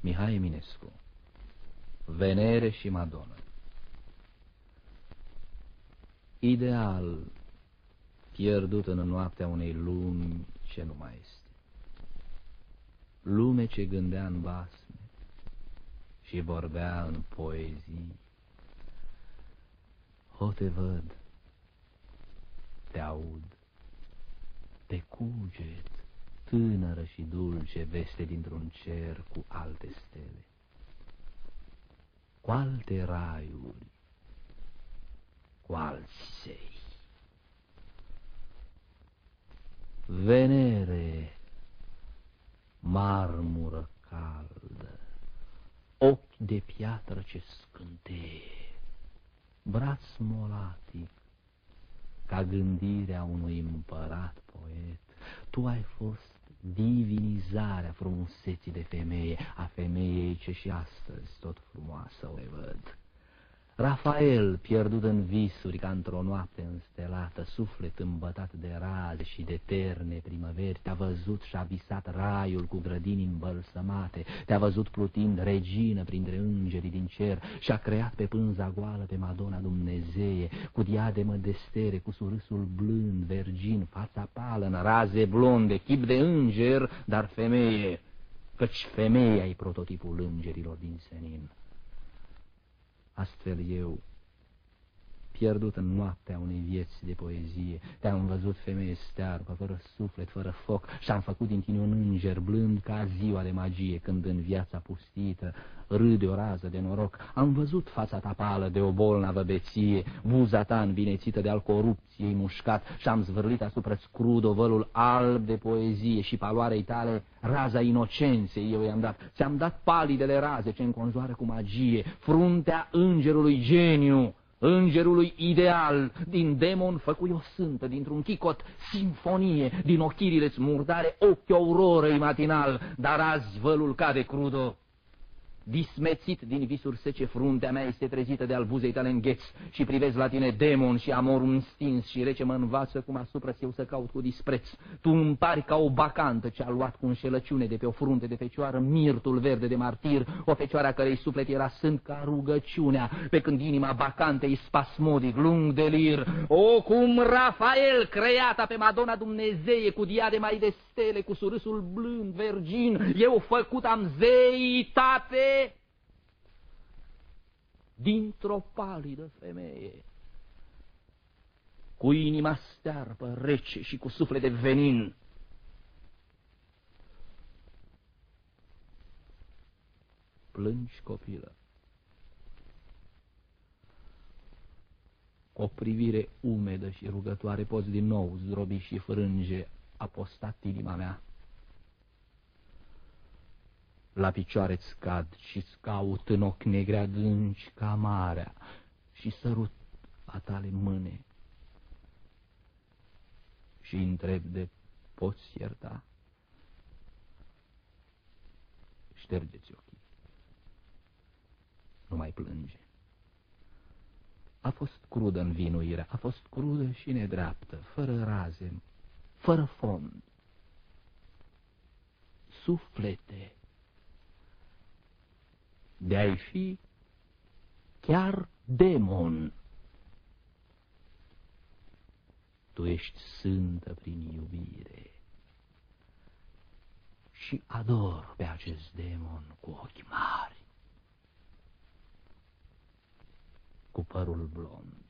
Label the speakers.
Speaker 1: Mihai Eminescu Venere și Madonna Ideal pierdut în noaptea unei lumi ce nu mai este. Lume ce gândea în basme și vorbea în poezii. O, te văd, te aud, te cuget, tânără și dulce veste dintr-un cer cu alte stele, cu alte raiuri, cu alți zei. Venere, marmură caldă, ochi de piatră ce scânteie, braț molatic, ca gândirea unui împărat poet, tu ai fost divinizarea frumuseții de femeie, a femeii ce și astăzi tot frumoasă o văd. Rafael, pierdut în visuri ca într-o noapte înstelată, suflet îmbătat de raze și de terne primăveri, te-a văzut și-a visat raiul cu grădini îmbălsămate, te-a văzut plutind regină printre îngerii din cer și-a creat pe pânza goală pe Madonna Dumnezeie, cu diademă de stere, cu surâsul blând, vergin, fața pală, în raze blonde, chip de înger, dar femeie, căci femeia e prototipul îngerilor din senin. Astfel eu, pierdut în noaptea unei vieți de poezie, te-am văzut femeie stearpă, fără suflet, fără foc, și-am făcut din tine un înger blând ca ziua de magie, când în viața pustită râde o rază de noroc. Am văzut fața ta pală de o bolnavă beție, buza ta învinețită de al corupției mușcat, și-am zvârlit asupra scrudovălul alb de poezie și paloarei tale raza inocenței eu i-am dat. Ți-am dat palidele raze ce înconjoară cu magie, fruntea îngerului geniu, îngerului ideal, din demon făcui o sântă, dintr-un chicot simfonie, din ochirile murdare ochi aurorei matinal, dar azi vălul cade crudo. Dismețit din visuri sece, fruntea mea este trezită de albuzei tale îngheț și privez la tine demon și amor un stins și rece mă învață cum asupra eu să caut cu dispreț. Tu îmi pari ca o bacantă ce a luat cu înșelăciune de pe o frunte de fecioară mirtul verde de martir, o fecioară a cărei suflet era sânt ca rugăciunea, pe când inima bacantei spasmodic, lung delir. O, cum Rafael, creata pe Madonna Dumnezeie, cu diadema de stele, cu surâsul blând, vergin, eu făcut am zeitate dintr-o palidă femeie, cu inima stearpă, rece și cu suflet de venin. Plângi, copilă. Cu o privire umedă și rugătoare poți din nou zdrobi și frânge apostat inima mea la picioare-ți cad și-ți caut în ochi negre adânci ca marea și sărut a tale mâne și întreb de poți ierta? Ștergeți ochii. Nu mai plânge. A fost crudă în vinuire, a fost crudă și nedreaptă, fără raze, fără fond. Suflete de a fi chiar demon. Tu ești sântă prin iubire și ador pe acest demon cu ochi mari, cu părul blond.